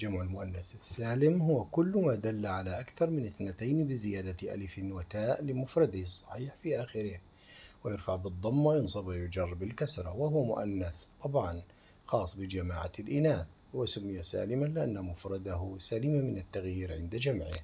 جمع المؤنث السالم هو كل ما دل على أكثر من اثنتين بزيادة ألف وتاء لمفرده الصحيح في آخره. ويرفع بالضم وينصب ويجر بالكسرة وهو مؤنث طبعا خاص بجماعة الإناث. وسمي سالما لأن مفرده سلم من التغيير عند جمعه.